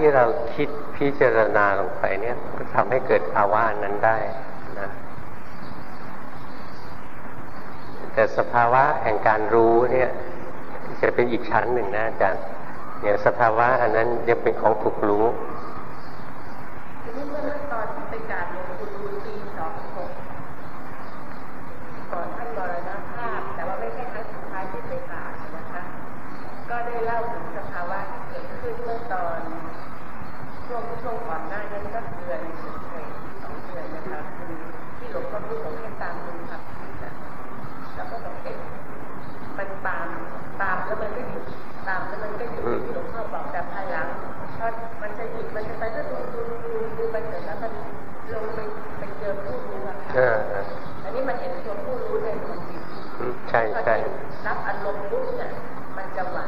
ที่เราคิดพิจารณาลงไปเนี่ยก็ทำให้เกิดภาวะนั้นได้นะแต่สภาวะแห่งการรู้เนี่ยจะเป็นอีกชั้นหนึ่งนะอาจารย์อย่างสภาวะอันนั้นยังเป็นของถูกรู้ทีนี้เมื่อตอนที่ไปกาบหลวงปู่ดูลปีสองหกก่อนท่านมรณภาพแต่ว่าไม่ใช่ครั้งสุดท้ายที่ไปกาบนะคะก็ได้เล่าถึงสภาวะที่เกิดขึ้นเมื่อตอน ช่วงช่วงก่อนหน้านั้นก็เดือนสองเดือนนะคะคือที่หลวงพ่อพูดบอกให้ตามดูครับนะแล้วก็ต้องเอ็มันตามตามแล้วมันก็หยุดตามแล้วมันก็หยุดที่หลวงพ่อบอกแต่ภายหลังพอมันจะหยุดมันจะไปก็ดูดูดูดูไปเสร็จแล้วมันลงไปไปเจอผู้รู้อะเอค่ะอันนี้มันเห็นตัวผู้รู้ในดวงจิตใช่ใช่รับอารมณ์ปุ๊บเนี่ยมันจะไหว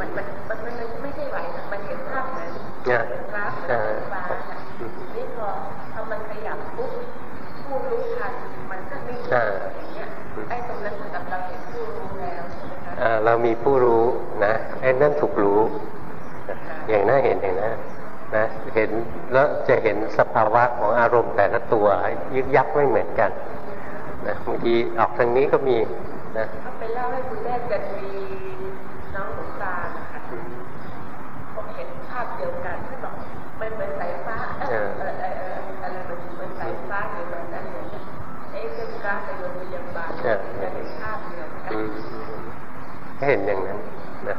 มันมันมันมันไม่ใช่ไหวมันเห็นภาพนเนี่ยเหมือน น่ะนี่พอพอมันขยับปุ๊บผู้รู้ทันมันก็นิ่งอย่างเงี้ยไอ้ตรงนั้นเหมือนกับเราเห็นผู้รู้แล้วใช่ไหมคะอ่าเรามีผู้รู้นะไอ้นั่นถูกรู้นะอย่างน่าเห็นอย่างนั้นนะเห็นแล้วจะเห็นสภาวะของอารมณ์แต่ละตัวยึกยักไม่เหมือนกันนะบางทีออกทางนี้ก็มีนะเขาไปเล่าให้คุณแม่กันมีน้องหลวงตานะคะผมเห็นภาพเดียวกันที่บอก มันเหมือนสายฟ้าเออเออเออเอออะไรมันเหมือนสายฟ้าหรือแบบนั้นอย่างเงี้ยเอ๊ะเป็นกราฟไปโรงพยาบาลจะเห็นภาพเดียวกันอืมให้เห็นอย่างนั้นนะ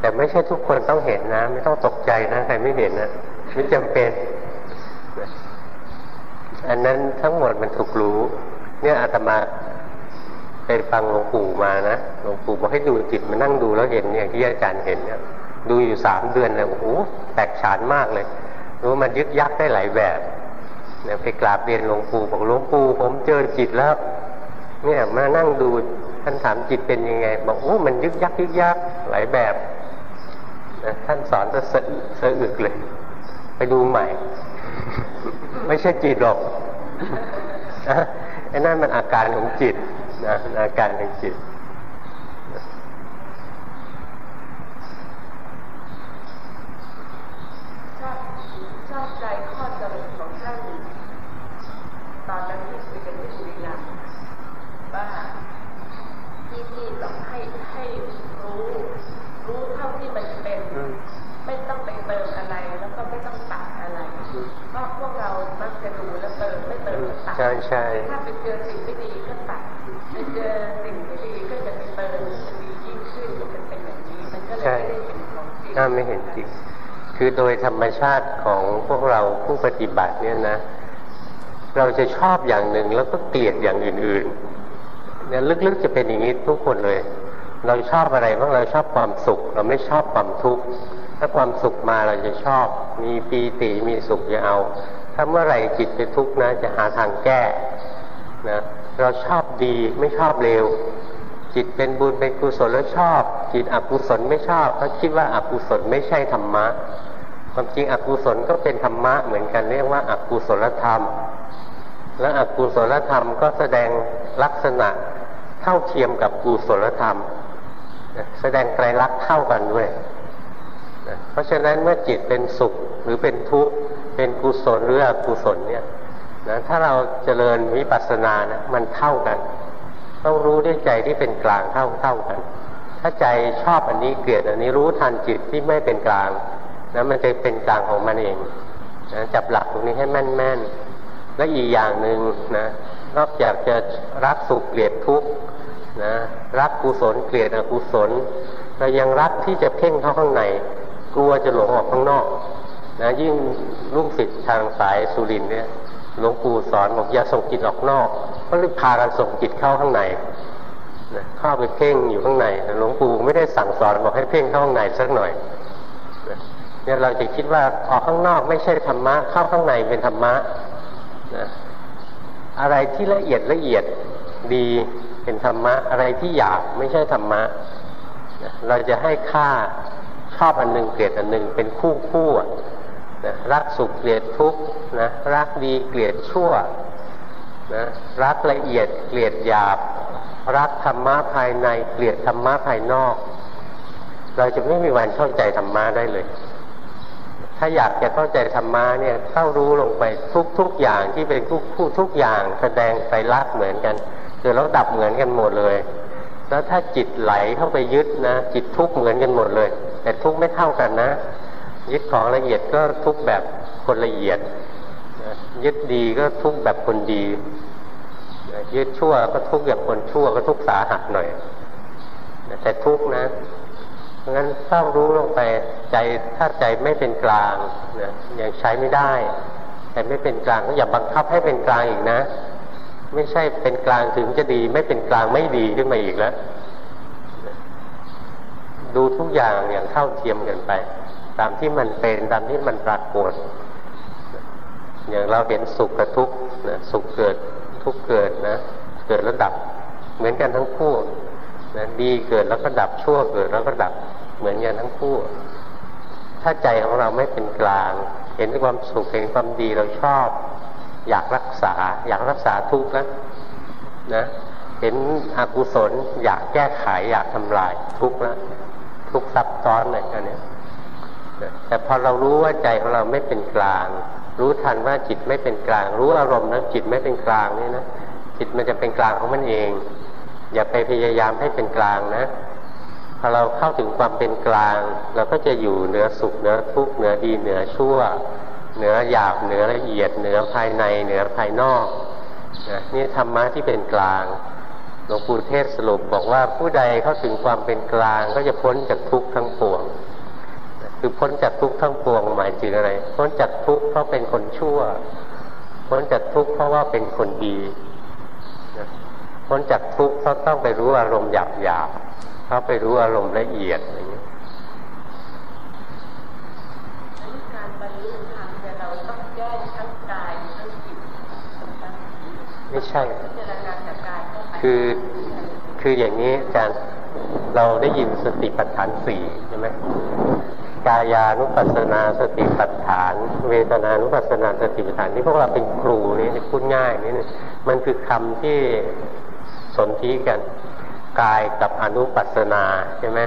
แต่ไม่ใช่ทุกคนต้องเห็นนะ ไม่ต้องตกใจนะใครไม่เห็นนะไม่จำเป็นนะอันนั้นทั้งหมดมันถูกรู้ เนี่ยอาตมาไปฟังหลวงปู่มานะหลวงปู่บอกให้ดูจิตมานั่งดูแล้วเห็นอย่างที่อาจารย์เห็นเนี่ยดูอยู่สามเดือนเลยโอ้โหแตกฉานมากเลย รู้มันยึกยักได้หลายแบบเนี่ยไปกราบเรียนหลวงปู่บอกหลวงปู่ผมเจอจิตแล้ว เนี่ยมานั่งดูท่านถามจิตเป็นยังไง บอกโอ้มันยึกยักยึกยักหลายแบบนะท่านสอนจะสะอึกสะอึกเลย ไปดูใหม่ ไม่ใช่จิตหรอกไอ้นั่นมันอาการของจิตนะอาการของจิต ชอบ ชอบใจข้อสรุปของท่านตอนนั้นที่คุยกันที่บุรีรัมย์ว่าที่ที่ต้องให้ให้รู้ รู้เท่าที่มันเป็นอืมไม่ต้องไปเติมอะไรแล้วก็ไม่ต้องตัดอะไรเพราะพวกเรามักจะดูแล้วเติมไม่เติมก็ตัดใช่ใช่ถ้าไปเจอสิ่งไม่ดีก็ตัดไปเจอสิ่งที่ดีก็จะไปเติมมันดียิ่งขึ้นมันเป็นอย่างนี้มันก็เลยไม่ได้เป็นของจริงถ้าไม่เห็นจริง คือโดยธรรมชาติของพวกเราผู้ปฏิบัติเนี่ยนะ เราจะชอบอย่างหนึ่งแล้วก็เกลียดอย่างอื่นๆเนี่ยลึกๆจะเป็นอย่างนี้ทุกคนเลย เราชอบอะไรบ้างเราชอบความสุข เราไม่ชอบความทุกข์ถ้าความสุขมาเราจะชอบ มีปีติมีสุขจะเอา ถ้าเมื่อไหร่จิตเป็นทุกข์นะ จะหาทางแก้นะเราชอบดีไม่ชอบเลวจิตเป็นบุญเป็นกุศลแล้วชอบ จิตอกุศลไม่ชอบเพราะคิดว่าอกุศลไม่ใช่ธรรมะ ความจริงอกุศลก็เป็นธรรมะเหมือนกันเรียกว่าอกุศลธรรม และอกุศลธรรมก็แสดงลักษณะเท่าเทียมกับกุศลธรรม แสดงไตรลักษณ์เท่ากันด้วยเพราะฉะนั้นเมื่อจิตเป็นสุขหรือเป็นทุกข์เป็นกุศลหรืออกุศลเนี่ยนะถ้าเราเจริญวิปัสสนานะมันเท่ากัน ต้องรู้ด้วยใจที่เป็นกลางเท่าเท่ากัน ถ้าใจชอบอันนี้เกลียดอันนี้รู้ทันจิตที่ไม่เป็นกลาง นะมันจะเป็นกลางของมันเองนะจับหลักตรงนี้ให้แม่นๆ และอีกอย่างหนึ่งนะนอกจากจะรักสุขเกลียดทุกข์นะรักกุศลเกลียดอกุศลเรายังรักที่จะเพ่งเข้าข้างใน กลัวจะหลงออกข้างนอกนะยิ่งลูกศิษย์ทางสายสุรินเนี่ยหลวงปู่สอนบอกอย่าส่งจิตออกนอกก็รีบพากันส่งจิตเข้าข้างในนะเข้าไปเพ่งอยู่ข้างในหลวงปู่ไม่ได้สั่งสอนบอกให้เพ่งเข้าข้างในสักหน่อย เนี่ยเราจะคิดว่าออกข้างนอกไม่ใช่ธรรมะ เข้าข้างในเป็นธรรมะนะอะไรที่ละเอียดละเอียดดีเป็นธรรมะ อะไรที่หยาบไม่ใช่ธรรมะนะเราจะให้ค่าชอบอันหนึ่งเกลียดอันหนึ่งเป็นคู่คู่นะรักสุขเกลียดทุกข์นะรักดีเกลียดชั่วนะรักละเอียดเกลียดหยาบ รักธรรมะภายในเกลียดธรรมะภายนอก เราจะไม่มีวันเข้าใจธรรมะได้เลย ถ้าอยากจะเข้าใจธรรมะเนี่ยเข้ารู้ลงไปทุกทุกอย่างที่เป็นทุกผู้ทุกอย่างแสดงไปรักเหมือนกัน คือเราดับเหมือนกันหมดเลย แล้วถ้าจิตไหลเข้าไปยึดนะ จิตทุกเหมือนกันหมดเลย แต่ทุกไม่เท่ากันนะ ยึดของละเอียดก็ทุกแบบคนละเอียด ยึดดีก็ทุกแบบคนดี ยึดชั่วก็ทุกแบบคนชั่วก็ทุกสาหัสหน่อยแต่ทุกนะ ราะงั้นเฝ้ารู้ลงไปใจถ้าใจไม่เป็นกลางนะยังใช้ไม่ได้ แต่ไม่เป็นกลางก็อย่าบังคับให้เป็นกลางอีกนะ ไม่ใช่เป็นกลางถึงจะดี ไม่เป็นกลางไม่ดีขึ้นมาอีกแล้ว ดูทุกอย่างอย่างเท่าเทียมกันไป ตามที่มันเป็นตามที่มันปรากฏอย่างเราเห็นสุขกับทุกข์นะสุขเกิดทุกข์เกิดนะ เกิดแล้วดับ เหมือนกันทั้งคู่ นะดีเกิดแล้วก็ดับชั่วเกิดแล้วก็ดับเหมือนกันทั้งคู่ ถ้าใจของเราไม่เป็นกลาง เห็นความสุขเห็นความดีเราชอบ อยากรักษา อยากรักษาทุกข์นะนะเห็นอกุศล อยากแก้ไขอยากทำลายทุกข์ล้วทุกข์ซับซ้อนเลยอันนี้แต่พอเรารู้ว่าใจของเราไม่เป็นกลาง รู้ทันว่าจิตไม่เป็นกลาง รู้อารมณ์นะจิตไม่เป็นกลางนี่นะจิตมันจะเป็นกลางของมันเอง อย่าไปพยายามให้เป็นกลางนะพอเราเข้าถึงความเป็นกลาง เราก็จะอยู่เหนือสุขเหนือทุกข์เหนือดีเหนือชั่ว เหนือหยาบเหนือละเอียดเหนือภายในเหนือภายนอกนะนี่ธรรมะที่เป็นกลางหลวงปู่เทศสรุปบอกว่าผู้ใดเข้าถึงความเป็นกลางก็จะพ้นจากทุกข์ทั้งปวง คือพ้นจากทุกข์ทั้งปวงหมายถึงอะไร พ้นจากทุกข์เพราะเป็นคนชั่ว พ้นจากทุกข์เพราะว่าเป็นคนดี พ้นจากทุกข์เพราะต้องไปรู้อารมณ์หยาบหยาบเพราะไปรู้อารมณ์ละเอียดอย่างนี้การบรรลุธรรมเราต้องแก้ทั้งกายทั้งจิตไม่ใช่ คือคืออย่างนี้อาจารย์เราได้ยินสติปัฏฐานสี่ใช่ไหมกายานุปัสสนาสติปัฏฐาน เวทนานุปัสสนาสติปัฏฐานนี่พวกเราเป็นครูนี่พูดง่ายนี่มันคือคำที่ สนธิกันกายกับอนุปัสสนาใช่ไหม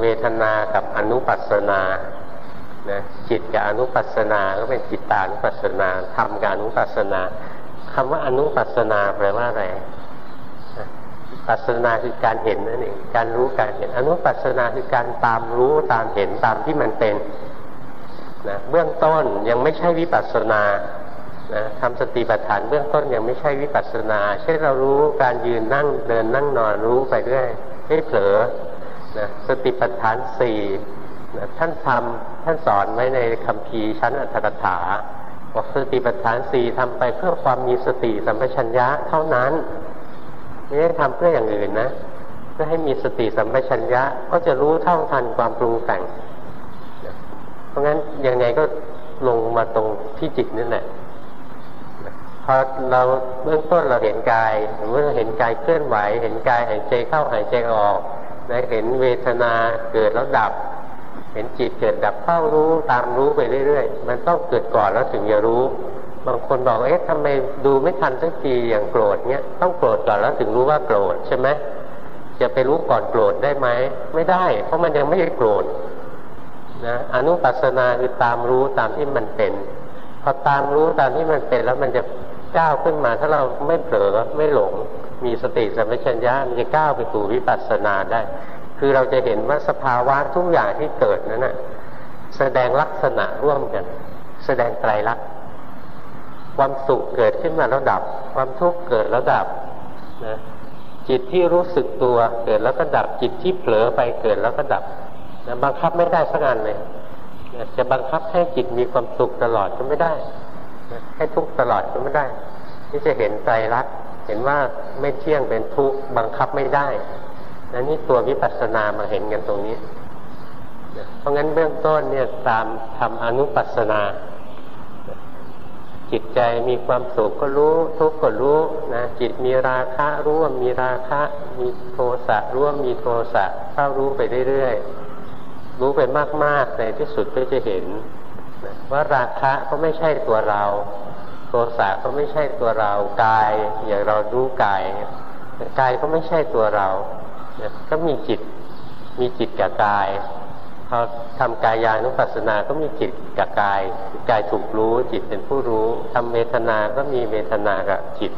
เวทนากับอนุปัสสนานะจิตกับอนุปัสสนาก็เป็นจิตตานุปัสสนาธรรมกับอนุปัสสนาคำว่าอนุปัสสนาแปลว่าอะไรปัสนาคือการเห็นนั่นเองการรู้การเห็น อนุปัสนาคือการตามรู้ตามเห็นตามที่มันเป็นนะเบื้องต้นยังไม่ใช่วิปัสนา นะทำสติปัฏฐานเบื้องต้นยังไม่ใช่วิปัสนา เช่นเรารู้การยืนนั่งเดินนั่งนอนรู้ไปเรื่อยไม่เผลอนะสติปัฏฐานสี่นะท่านทำท่านสอนไว้ในคำพีชั้นอัตถกถาบอกสติปัฏฐานสี่ทำไปเพื่อความมีสติสัมปชัญญะเท่านั้น ไม่ได้ทำเพื่ออย่างอื่นนะเพื่อให้มีสติสัมปชัญญะก็จะรู้เท่าทันความปรุงแต่ง เพราะงั้นยังไงก็ลงมาตรงที่จิตนั่นแหละ พอเราเบื้องต้นเราเห็นกายเมื่อเห็นกายเคลื่อนไหว เห็นกายหายใจเข้าหายใจออกได้เห็นเวทนาเกิดแล้วดับ เห็นจิตเกิดดับเข้ารู้ตามรู้ไปเรื่อยๆ มันต้องเกิดก่อนแล้วถึงจะรู้ บางคนบอกเอ๊ะทำไมดูไม่ทันสักทีอย่างโกรธเนี้ยต้องโกรธก่อนแล้วถึงรู้ว่าโกรธใช่ไหมจะไปรู้ก่อนโกรธได้ไหมไม่ได้ เพราะมันยังไม่ได้โกรธนะอนุปัสนาคือตามรู้ตามที่มันเป็นพอตามรู้ตามที่มันเป็นแล้วมันจะ ก้าวขึ้นมาถ้าเราไม่เผลอไม่หลง มีสติสัมปชัญญะมันจะก้าวไปสู่วิปัสสนาได้ คือเราจะเห็นว่าสภาวะทุกอย่างที่เกิดนั้นนะแสดงลักษณะร่วมกัน แสดงไตรลักษณ์ความสุขเกิดขึ้นมาแล้วดับ ความทุกข์เกิดแล้วดับนะจิตที่รู้สึกตัวเกิดแล้วก็ดับจิตที่เผลอไปเกิดแล้วก็ดับนะบังคับไม่ได้สักอันเลยจะบังคับให้จิตมีความสุขตลอดก็ไม่ได้ ให้ทุกข์ตลอดก็ไม่ได้ที่จะเห็นใจรักเห็นว่าไม่เที่ยงเป็นทุกข์บังคับไม่ได้นนี่ตัววิปัสสนามาเห็นกันตรงนี้ เพราะงั้นเบื้องต้นเนี่ยตามทำอนุปัสสนา จิตใจมีความสุขก็รู้ ทุกข์ก็รู้นะจิตมีราคะรู้ว่ามีราคะ มีโทสะรู้ว่ามีโทสะเข้ารู้ไปเรื่อยๆรู้ไปมากๆในที่สุดก็จะเห็น ว่าราคะก็ไม่ใช่ตัวเราโทสะก็ไม่ใช่ตัวเรากาย อย่างเรารู้กายกายก็ไม่ใช่ตัวเราก็มีจิตมีจิตกับกายพอทำกายานุปัสสนาก็มีจิตกับกายกายถูกรู้จิตเป็นผู้รู้ทำเมตนา ก็มีเมตนากับจิต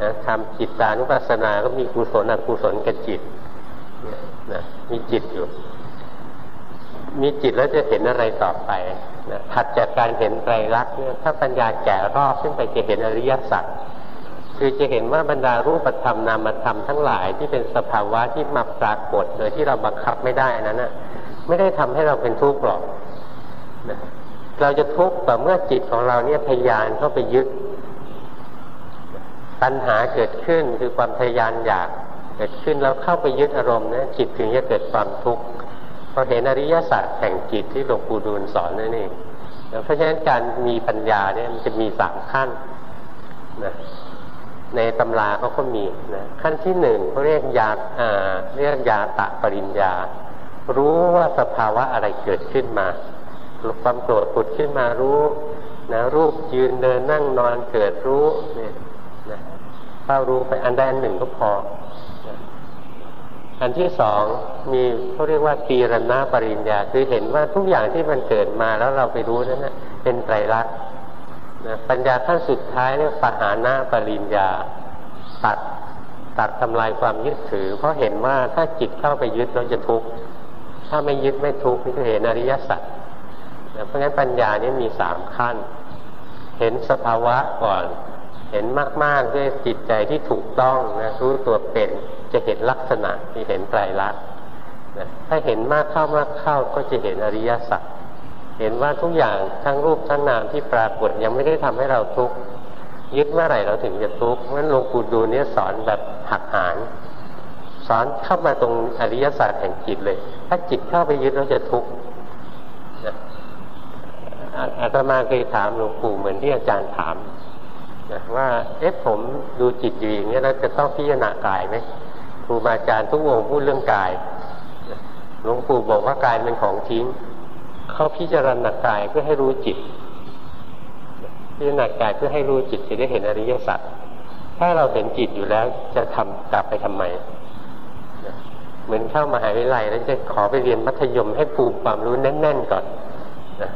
นะทำจิตตานุปัสสนา ก็มีกุศลอกุศลกับจิตนะมีจิตอยู่ มีจิตแล้วจะเห็นอะไรต่อไป นะถัดจากการเห็นไตรลักษณ์เนี่ยถ้าปัญญาแก่รอบขึ้นไปจะเห็นอริยสัจคือจะเห็นว่าบรรดารูปธรรมนามธรรมทั้งหลายที่เป็นสภาวะที่มาปรากฏโดยที่เราบังคับไม่ได้นั้นนะไม่ได้ทำให้เราเป็นทุกข์หรอกนะเราจะทุกข์แต่เมื่อจิตของเราเนี่ยพยานเข้าไปยึดปัญหาเกิดขึ้นคือความพยานอยากเกิดขึ้นแล้วเข้าไปยึดอารมณ์นะจิตถึงจะเกิดความทุกข์ พอเห็นอริยสัจแห่งจิตที่หลวงปู่ดูลสอนนั่นเองเพราะฉะนั้นการมีปัญญาเนี่ยมันจะมีสามขั้นนะในตำราเขาก็มีนะขั้นที่หนึ่งเขาเรียกยาอ่าเรียกยาตะปริญญา รู้ว่าสภาวะอะไรเกิดขึ้นมาความโกรธผุดขึ้นมารู้นะรูปยืนเดินนั่งนอนเกิดรู้เนี่ยนะเฝ้ารู้ไปอันใดอันหนึ่งก็พอ อันที่สองมีเขาเรียกว่าตีรณาปริญญา คือเห็นว่าทุกอย่างที่มันเกิดมาแล้วเราไปรู้นั้นนะเป็นไตรลักษณ์ปัญญาขั้นสุดท้ายเรียกปหานาปริญญา ตัดตัดทำลายความยึดถือ เพราะเห็นว่าถ้าจิตเข้าไปยึดเราจะทุกข์ถ้าไม่ยึดไม่ทุกข์นี่คือเห็นอริยสัจเพราะงั้นปัญญานี้มีสามขั้น เห็นสภาวะก่อน เห็นมากๆด้วยจิตใจที่ถูกต้องนะรู้ตัวเป็นจะเห็นลักษณะที่เห็นไตรลักษณ์ถ้าเห็นมากเข้ามากเข้าก็จะเห็นอริยสัจเห็นว่าทุกอย่างทั้งรูปทั้งนามที่ปรากฏยังไม่ได้ทำให้เราทุกข์ยึดเมื่อไหร่เราถึงจะทุกข์เพราะฉะนั้นหลวงปู่ดูเนี่ยสอนแบบหักหานสอนเข้ามาตรงอริยสัจแห่งจิตเลย ถ้าจิตเข้าไปยึดเราจะทุกข์อาตมาเคยถามหลวงปู่เหมือนที่อาจารย์ถาม นะว่าเอ๊ะผมดูจิตอยู่อย่างนี้แล้วจะต้องพิจารณากายไหมครูบาอาจารย์ทุกวงพูดเรื่องกายหลวงปู่บอกว่ากายเป็นของทิ้งเขาพิจารณากายเพื่อให้รู้จิต พิจารณากายเพื่อให้รู้จิตจะได้เห็นอริยสัจถ้าเราเห็นจิตอยู่แล้วจะทำกลับไปทำไมเหมือนเข้ามาหาวิทยาลัยแล้วจะขอไปเรียนมัธยมให้ภูมความรู้แน่น ๆ ก่อนนะ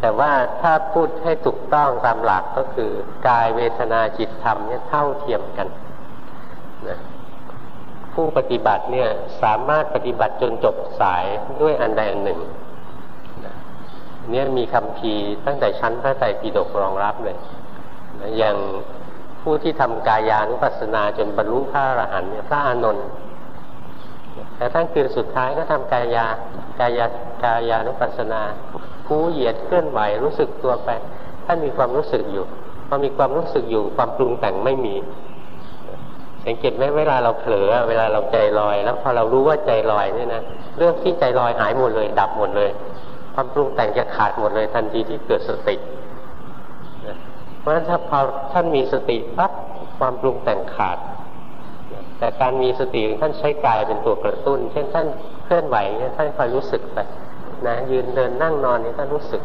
แต่ว่าถ้าพูดให้ถูกต้องตามหลักก็คือกายเวทนาจิตธรรมเนี่ยเท่าเทียมกันนะผู้ปฏิบัติเนี่ยสามารถปฏิบัติจนจบสายด้วยอันใดอันหนึ่งนะเนี่ยมีคำพีตั้งแต่ชั้นพระไตรปิฎกรองรับเลยนะอย่างผู้ที่ทำกายานุปัสสนาจนบรรลุพระอรหันต์เนี่ยพระอานนท์ แต่ท่านคืนสุดท้ายก็ทำกายากายากายานุปัสสนาผู้เหยียดเคลื่อนไหวรู้สึกตัวไป ท่านมีความรู้สึกอยู่พอมีความรู้สึกอยู่ความปรุงแต่งไม่มี สังเกตไหมเวลาเราเผลอเวลาเราใจลอย แล้วพอเรารู้ว่าใจลอยเนี่ยนะเรื่องที่ใจลอยหายหมดเลย ดับหมดเลย ความปรุงแต่งจะขาดหมดเลยทันทีที่เกิดสติเพราะฉะนั้นถ้าพอท่านมีสติปั๊บความปรุงแต่งขาด แต่การมีสติท่านใช้กายเป็นตัวกระตุ้น เช่นท่านเคลื่อนไหวเนี่ยท่านคอยรู้สึกไปนะยืนเดินนั่งนอนนี่ท่านรู้สึก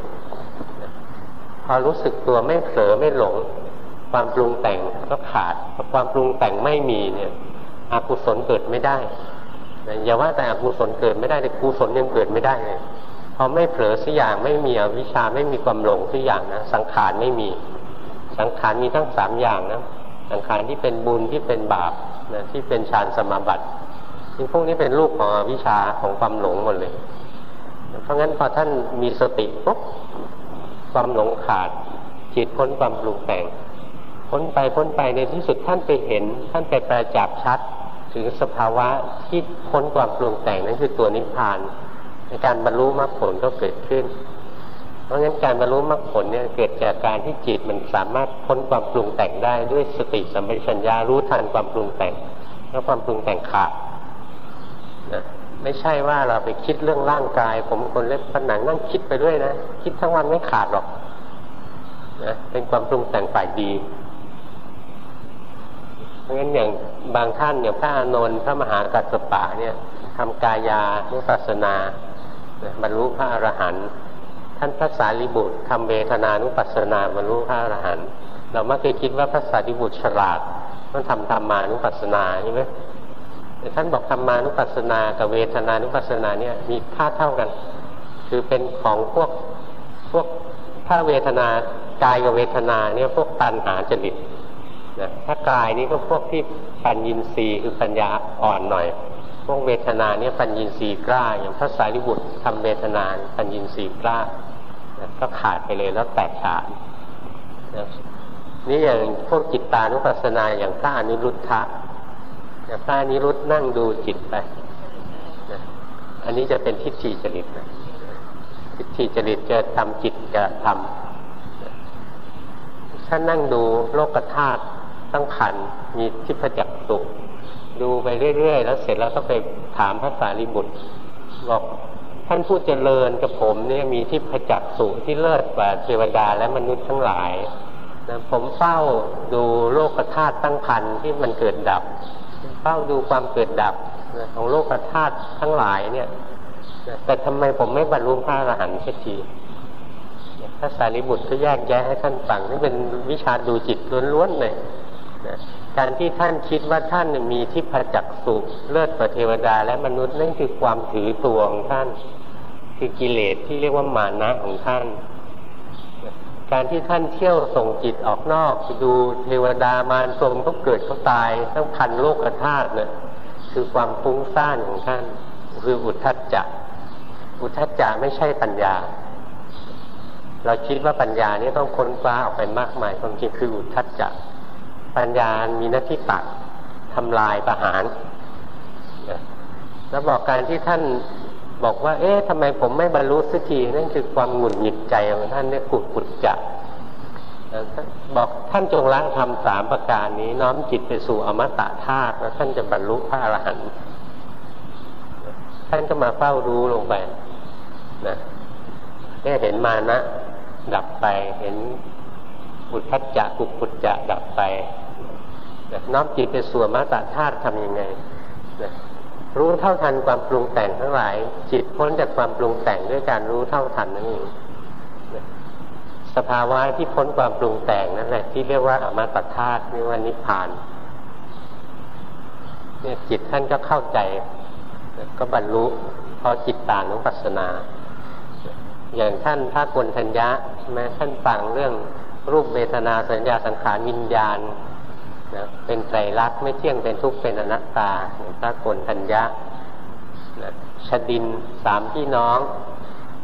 พอรู้สึกตัวไม่เผลอไม่หลง ความปรุงแต่งก็ขาดพอความปรุงแต่งไม่มีเนี่ยอกุศลเกิดไม่ได้นะอย่าว่าแต่อกุศลเกิดไม่ได้แต่กุศลยังเกิดไม่ได้เลยพอไม่เผลอสักอย่างไม่มีอวิชชาไม่มีความหลงสักอย่างนะสังขารไม่มี สังขารมีทั้งสามอย่างนะ สังขารที่เป็นบุญที่เป็นบาปนะที่เป็นฌานสมาบัติที่พวกนี้เป็นลูกของอวิชชาของความหลงหมดเลย เพราะงั้นพอท่านมีสติปุ๊บความหลงขาดจิตพ้นความปรุงแต่งพ้นไปพ้นไปในที่สุดท่านไปเห็น ท่านไปประจักษ์ชัดถึงสภาวะที่พ้นความปรุงแต่งนั่นคือตัวนิพพานในการบรรลุมรรคผลก็เกิดขึ้น เพราะงั้นการบรรลุมรรคผลเนี่ยเกิดจากการที่จิตมันสามารถพ้นความปรุงแต่งได้ด้วยสติสัมปชัญญารู้ทันความปรุงแต่งแล้วความปรุงแต่งขาดนะไม่ใช่ว่าเราไปคิดเรื่องร่างกาย ผมคนเล็บผนังนั่งคิดไปด้วยนะคิดทั้งวันไม่ขาดหรอกนะเป็นความปรุงแต่งฝ่ายดีเพราะงั้นอย่างบางท่านอย่างพระอานนท์พระมหากัสปะเนี่ยทำกายานุปัสสนาบรรลุพระอรหันต์ ท่านพระสารีบุตรทำเวทนานุปัสสนาบรรลุพระอรหันต์เรามักจะคิดว่าพระสารีบุตรฉลาดต้องทำธรรมานุปัสสนาใช่ไหมแต่ท่านบอกธรรมานุปัสสนากับเวทนานุปัสสนาเนี่ยมีค่าเท่ากัน คือเป็นของพวกพวกถ้าเวทนากายกับเวทนาเนี่ยพวกตันหาจริตนะถ้ากายนี่ก็พวกที่ปัญญินทรีย์คือปัญญาอ่อนหน่อย พวกเวทนาเนี่ยปัญญินทรีย์กล้า อย่างพระสารีบุตรทำเวทนาปัญญินทรีย์กล้า ก็ขาดไปเลยแล้วแตกฉานนี่อย่างพวกจิตตานุปัสสนาอย่างพระอนิรุทธะอย่างพระอนิรุทธนั่งดูจิตไปอันนี้จะเป็นทิฏฐิจริตนะทิฏฐิจริตจะทำจิตจะทำถ้านนั่งดูโลกธาตุตั้งขันมีทิพจักสุดูไปเรื่อยๆ แล้วเสร็จแล้วก็ไปถามพระสารีบุตรบอก ท่านผู้เจริญกับผมเนี่ยมีทิพจักสุที่เลิศกว่าเทวดาและมนุษย์ทั้งหลายนะผมเฝ้าดูโลกธาตุตั้งพันที่มันเกิดดับ เฝ้าดูความเกิดดับของโลกธาตุทั้งหลายเนี่ยแต่ทำไมผมไม่บรรลุพระอรหันต์สักทีพระสารีบุตรก็แยกแยะให้ท่านฟังนี่เป็นวิชาดูจิตล้วนๆเลยนะ การที่ท่านคิดว่าท่านมีทิพจักสุเลิศกว่าเทวดา และมนุษย์นั่นคือความถือตัวของท่าน คือกิเลสที่เรียกว่ามานะของท่าน การที่ท่านเที่ยวส่งจิตออกนอกไปดูเทวดามารทรงเขาเกิดเขาตายต้องพันโลกธาตุเนี่ยคือความฟุ้งซ่านของท่าน คืออุทธัจจะอุทธัจจะไม่ใช่ปัญญา เราคิดว่าปัญญานี้ต้องค้นคว้าออกไปมากมายความจริงคืออุทธัจจะ ปัญญามีหน้าที่ตัดทำลายประหารแล้วบอกการที่ท่านบอกว่า เอ๊ะทำไมผมไม่บรรลุสักทีนั่นคือความหงุดหงิดใจของท่านเนี่ยกุดกุดจะบอกท่านจงละทำสามประการนี้ น้อมจิตไปสู่อมตะธาตุแล้วท่านจะบรรลุพระอรหันต์ท่านก็มาเฝ้ารู้ลงไปนะแค่เห็นมานะ ดับไปเห็นอุทธัจจะกุกุจจะดับไป น้อมจิตไปสู่มาตธาตุทำยังไงนะรู้เท่าทันความปรุงแต่งทั้งหลาย จิตพ้นจากความปรุงแต่งด้วยการรู้เท่าทันนั่นเองสภาวะที่พ้นความปรุงแต่งนั่นแหละที่เรียกว่าอมาตธาตุเรียกว่านิพพานเนี่ยจิตท่านก็เข้าใจ ก็บรรลุเพราะจิตตานุปัสสนา อย่างท่านพระกนทัญญะใช่ไหมท่านฟังเรื่องรูปเวทนาสัญญาสังขารวิญญาณ นะเป็นไตรลักษณ์ไม่เที่ยงเป็นทุกข์เป็นอนัตตาพระกนทัญญะนะชดินสามพี่น้อง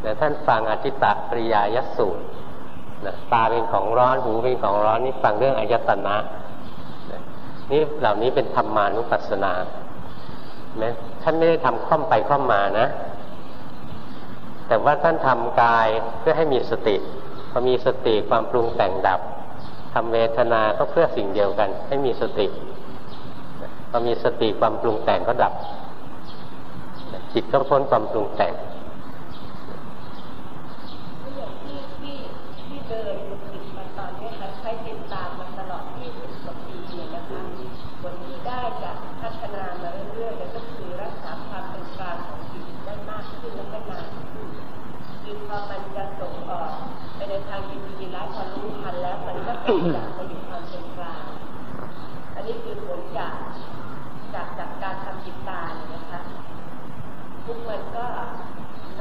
นะท่านฟังอธิตะปริยายสูตรนะตาเป็นของร้อนหูเป็นของร้อนนี่ฟังเรื่องอายตนะนะนี่เหล่านี้เป็นธรรมานุปัสสนาไหมท่านไม่ได้ทำค่อมไปค่อมมานะ แต่ว่าท่านทำกายเพื่อให้มีสติพอมีสติความปรุงแต่งดับ ทำเวทนาก็เพื่อสิ่งเดียวกัน ให้มีสติพอมีสติความปรุงแต่งก็ดับ จิตก็พ้นความปรุงแต่งได้จากพัฒนามาเรื่อยๆและก็คือรักษาความเป็นกลางของจิตได้มากขึ้นและก็นาน พอมันจะส่งออกไปในทางอยู่ความเป็นกลางอันนี้คือผลจากจากจากการทำจิตตาเนี่ยนะคะทุกมันก็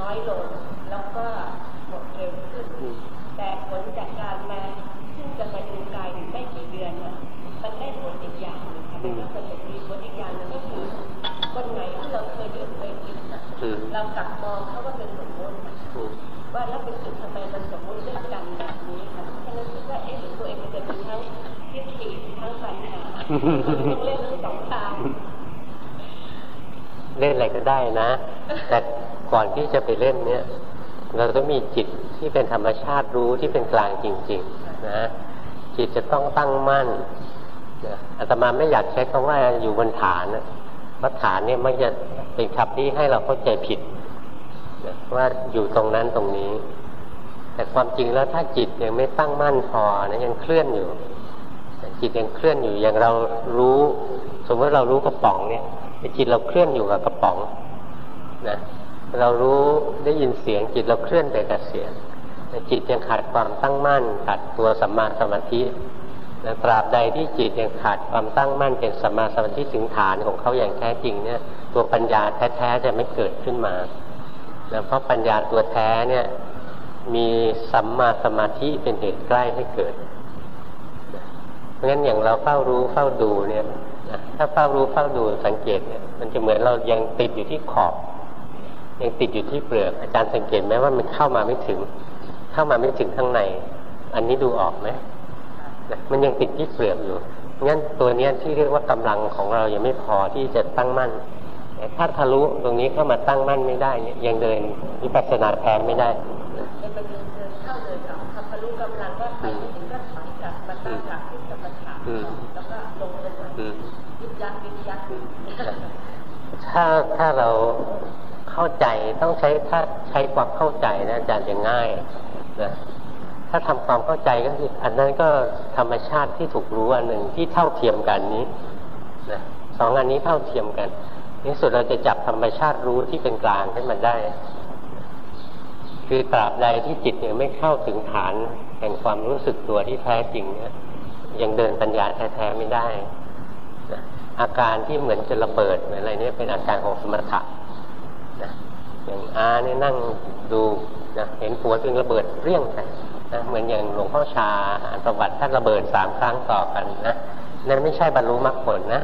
น้อยลงแล้วก็หมดเร็วขึ้น แต่ผลจากการมาซึ่งจะมาดูกายไม่กี่เดือนเนี่ยมันได้ผลอีกอย่างนึงค่ะมันก็จะมีผลอีกอย่างนึงก็คือ คนไหนที่เราเคยดื่มเคยกินเรากลับมองเขาว่าเป็นสมมติว่าแล้วเป็นจุดทำไมมันสมมติด้วยกันแบบนี้ค่ะฉะนั้นคิดว่าเอ๊ะตัวเองมันจะมีทั้งทิฏฐิทั้งปัญหาต้องเล่นทั้งสองทางเล่นอะไรก็ได้นะ แต่ก่อนที่จะไปเล่นเนี่ย เราต้องมีจิตที่เป็นธรรมชาติรู้ที่เป็นกลางจริง ๆ นะ จิตจะต้องตั้งมั่นอาตมาไม่อยากใช้คำว่าอยู่บนฐาน เพรฐานเนี่ยมันจะเป็นคำที่ให้เราเข้าใจผิดว่าอยู่ตรงนั้นตรงนี้ แต่ความจริงแล้วถ้าจิตยังไม่ตั้งมั่นพอนะยังเคลื่อนอยู่จิตยังเคลื่อนอยู่อย่างเรารู้ สมมติเรารู้กระป๋องเนี่ยจิตเราเคลื่อนอยู่กับกระป๋องนะเรารู้ได้ยินเสียงจิตเราเคลื่อนไปกับเสียงจิตยังขาดความตั้งมั่นขาดตัวสัมมาสมาธิ ตราบใดที่จิตยังขาดความตั้งมั่นเป็นสัมมาสมาธิถึงฐานของเขาอย่างแท้จริงเนี่ยตัวปัญญาแท้ๆจะไม่เกิดขึ้นมาเพราะปัญญาตัวแท้เนี่ยมีสัมมาสมาธิเป็นเหตุใกล้ให้เกิด เพราะงั้นอย่างเราเฝ้ารู้เฝ้าดูเนี่ยถ้าเฝ้ารู้เฝ้าดูสังเกตเนี่ยมันจะเหมือนเรายังติดอยู่ที่ขอบ ยังติดอยู่ที่เปลือก อาจารย์สังเกตไหมว่ามันเข้ามาไม่ถึง เข้ามาไม่ถึงข้างใน อันนี้ดูออกไหม มันยังติดที่เปลือกอยู่งั้นตัวเนี้ที่เรียกว่ากำลังของเรายังไม่พอที่จะตั้งมั่นถ้าทะลุตรงนี้เข้ามาตั้งมั่นไม่ได้เนี่ยยังเดินวิปัสสนาแทนไม่ได้เข้าเดินออกทะลุกำลังก็ไปถึงก็ถอยกลับมาตั้งหลักที่สมถะแล้วก็ลงไปยึดยักยึดยักถ้าถ้าเราเข้าใจต้องใช้ถ้าใช้ความเข้าใจนะอาจารย์จะง่ายนะ ถ้าทำความเข้าใจก็คืออันนั้นก็ธรรมชาติที่ถูกรู้อันหนึ่งที่เท่าเทียมกันนี้นะสองอันนี้เท่าเทียมกันในสุดเราจะจับธรรมชาติรู้ที่เป็นกลางให้มันได้ คือตราบใดที่จิตยังไม่เข้าถึงฐานแห่งความรู้สึกตัวที่แท้จริงเนี่ยยังเดินปัญญาแท้ๆไม่ได้นะอาการที่เหมือนจะระเบิดอะไรเนี่ยเป็นอาการของสมถะนะอย่างอาเนี่ยนั่งดูนะเห็นหัวตึงระเบิดเรี่ยงไป นะเหมือนอย่างหลวงพ่อชาอ่านประวัติท่านระเบิดสามครั้งต่อกันนะนั่นไม่ใช่บรรลุมรรคผลนะ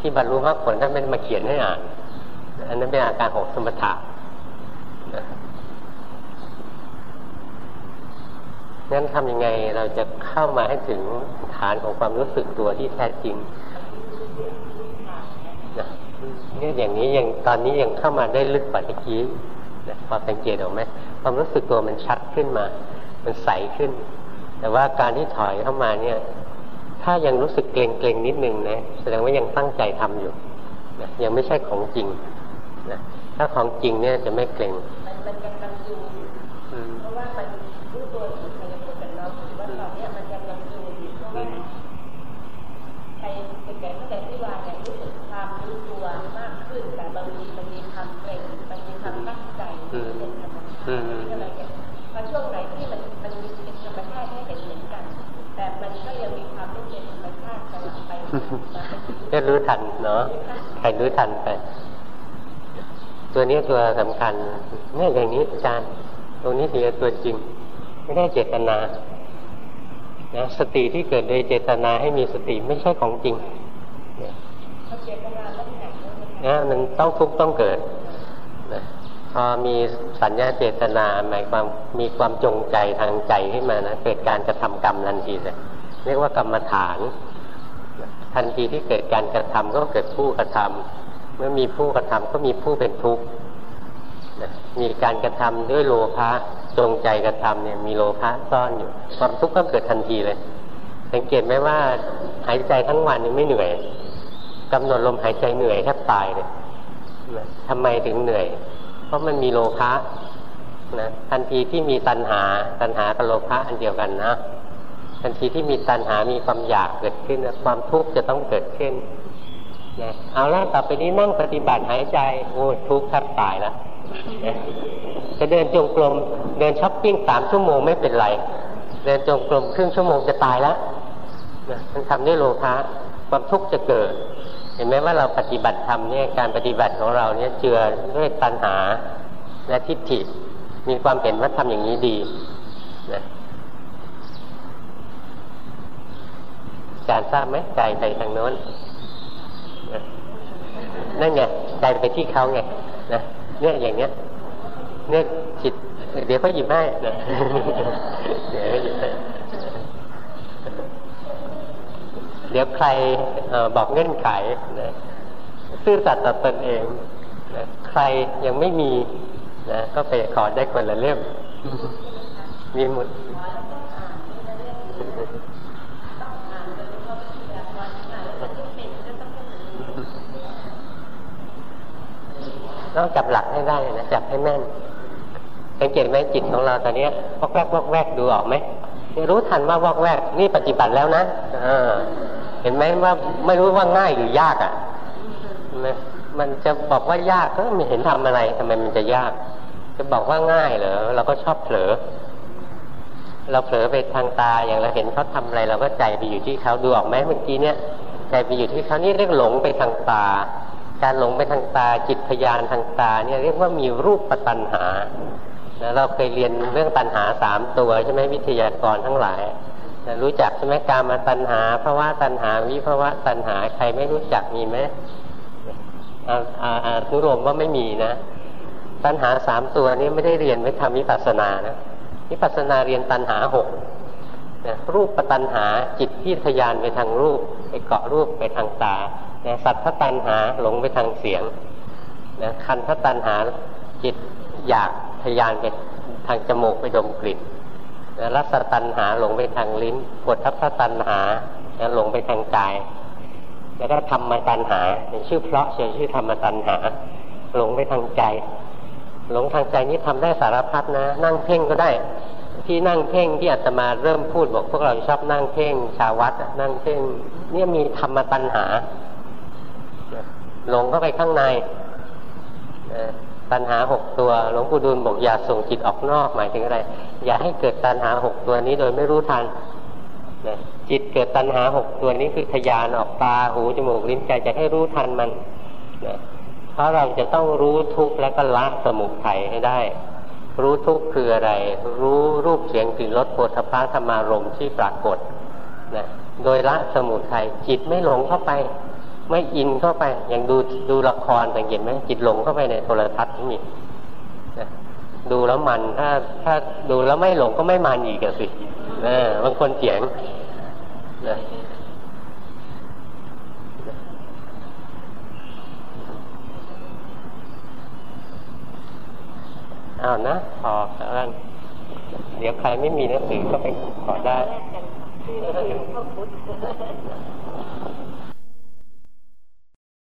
ที่บรรลุมรรคผลท่านไม่มาเขียนให้อ่านอันนั้นเป็นอาการของสมถะงั้นทำยังไงเราจะเข้ามาให้ถึงฐานของความรู้สึกตัวที่แท้จริงเนี่ยอย่างนี้ยังตอนนี้ยังเข้ามาได้ลึกกว่าตะกี้พอสังเกตออกไหมความรู้สึกตัวมันชัดขึ้นมา มันใสขึ้น แต่ว่าการที่ถอยเข้ามาเนี่ย ถ้ายังรู้สึกเกรงเกรงนิดนึงนะแสดงว่ายังตั้งใจทำอยู่นะยังไม่ใช่ของจริงนะถ้าของจริงเนี่ยจะไม่เกรงมันยังกังอยู่เพราะว่ามันรู้ตัวอยู่ภายในตัวกันเนาะว่าตอนนี้มันยังกังอยู่เพราะว่าไปเป็นแก่ตั้งแต่ที่ว่าเนี่ยรู้สึกความรู้ตัวมากขึ้นแต่บางทีมันมีความเกรงมันมีความตั้งใจเป็นธรรมชาติอะไรอย่าง พอช่วงไหนที่มันมันมีเป็นธรรมชาติให้เห็นเหมือนกัน แต่มันก็ยังมีความไม่เป็นธรรมชาติกำลังไปก็รู้ทันเนาะใครรู้ทันไป ตัวนี้ตัวสำคัญเนี่ยอย่างนี้อาจารย์ ตรงนี้ถือตัวจริง ไม่ได้เจตนานะสติที่เกิดโดยเจตนาให้มีสติไม่ใช่ของจริงนะมันต้องทุกต้องเกิดนะ พอมีสัญญาเจตนาหมายความมีความจงใจทางใจขึ้นมานะเกิดการกระทำกรรมทันทีเลยเรียกว่ากรรมฐาน ทันทีที่เกิดการกระทำก็เกิดผู้กระทำเมื่อมีผู้กระทำก็มีผู้เป็นทุกข์มีการกระทำด้วยโลภะจงใจกระทำเนี่ยมีโลภะซ่อนอยู่ ความทุกข์ก็เกิดทันทีเลย สังเกตไหมว่าหายใจทั้งวันยังไม่เหนื่อยกำหนดลมหายใจเหนื่อยแทบตายเลยทำไมถึงเหนื่อย ราะมันมีโลภะนะทันทีที่มีตัณหา ตัณหากับโลภะอันเดียวกันนะทันทีที่มีตัณหามีความอยากเกิดขึ้นความทุกข์จะต้องเกิดขึ้นนะเอาละต่อไปนี้นั่งปฏิบัติหายใจโอ้ทุกข์แทบตายแล้วจะเดินจงกรมเดินช้อปปิ้งสามชั่วโมงไม่เป็นไร เดินจงกรมครึ่งชั่วโมงจะตายแล้วมันทำด้วยโลภะความทุกข์จะเกิด เห็นไหมว่าเราปฏิบัติธรรมเนี่ยการปฏิบัติของเราเนี่ยเจือด้วยตัณหาและทิฏฐิมีความเห็นว่าทำอย่างนี้ดีนะการทราบไหมใจไปทางโน้นนั่นไงใจไปที่เขาไงนะเนี่ยอย่างเนี้ยเนี่ยจิตเดี๋ยวเขาหยิบให้นะเดี๋ยวเขาหยิบให้ เดี๋ยวใครอบอกเงื่อนไขนะซื่อสัตย์ต่อตนเองนะใครยังไม่มีนะก็ไปขอได้คนละเล่มมีหมดต้องจับหลักให้ได้นะจับให้แม่นสังเกตไหมจิตของเราตอนนี้วอกแวกวอกแวกดูออกไหมรู้ทันว่าวอกแวกนี่ปฏิบัติแล้วนะ เห็นไหมว่าไม่รู้ว่าง่ายหรือยากอะมันจะบอกว่ายากก็ไม่เห็นทำอะไรทำไมมันจะยาก จะบอกว่าง่ายเหรอเราก็ชอบเผลอ เราเผลอไปทางตาอย่างเราเห็นเขาทำอะไร เราก็ใจไปอยู่ที่เขาดูออกไหมเมื่อกี้เนี่ยใจไปอยู่ที่เขานี่เรียกหลงไปทางตา การหลงไปทางตาจิตพยานทางตาเนี่ยเรียกว่ามีรูปปัตัญหาเราเคยเรียนเรื่องตัณหาสามตัวใช่ไหมวิทยากรทั้งหลาย รู้จักใช่ไหมกามาตัณหาภาวะตัณหาวิภาวะตัณหาใครไม่รู้จักมีไหมอานุโรมว่าไม่มีนะ ตัณหาสามตัวนี้ไม่ได้เรียนไว้ทำวิปัสสนานะวิปัสสนาเรียนตัณหาหกนะรูปปตัณหาจิตที่ทยานไปทางรูป ไปเกาะรูปไปทางตานะสัทธตัณหาหลงไปทางเสียงนะคันธตัณหาจิตอยากทยานไปทางจมูกไปดมกลิ่น รัสตันหาหลงไปทางลิ้นกดทัพตันหาหลงไปทางกาย แล้วก็ธรรมตันหาเป็นชื่อเพราะเชื่อชื่อธรรมตันหา หลงไปทางใจ หลงทางใจนี้ทำได้สารพัดนะ นั่งเพ่งก็ได้ ที่นั่งเพ่งที่อาตมาเริ่มพูดบอกพวกเราชอบนั่งเพ่งชาววัดนั่งเพ่งเนี่ยมีธรรมตันหาหลงเข้าไปข้างใน ตัณหาหกตัว หลวงปู่ดูลบอกอย่าส่งจิตออกนอกหมายถึงอะไร อย่าให้เกิดตัณหาหกตัวนี้โดยไม่รู้ทันนะจิตเกิดตัณหาหกตัวนี้คือทยานออกตาหูจมูกลิ้นใจจะให้รู้ทันมันนะเพราะเราจะต้องรู้ทุกข์และก็ละสมุทัยให้ได้ รู้ทุกข์คืออะไร รู้รูปเสียงกลิ่นรสโผฏฐัพธรรมารมที่ปรากฏนะโดยละสมุทัยจิตไม่หลงเข้าไป ไม่อินเข้าไป อย่างดูดูละครสังเกตไหมจิตหลงเข้าไปในโทรทัศน์นี่ดูแล้วมันถ้าถ้าดูแล้วไม่หลงก็ไม่มันอีกสิบางคนเสียงนะเอานะพอแล้วเดี๋ยวใครไม่มีหนังสือก็ไปขอได้